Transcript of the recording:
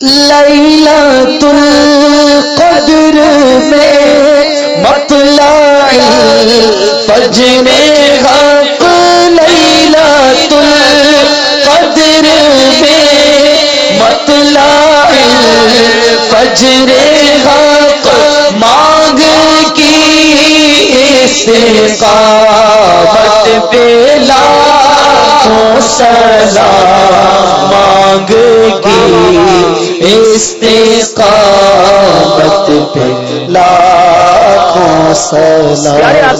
تل قدر میں مطلع فجر حق لیلا تل قدر میں مطلع فجر حق مانگ کی استقامت پہ لاکھوں سلام استقامت پہ لاکھوں سلام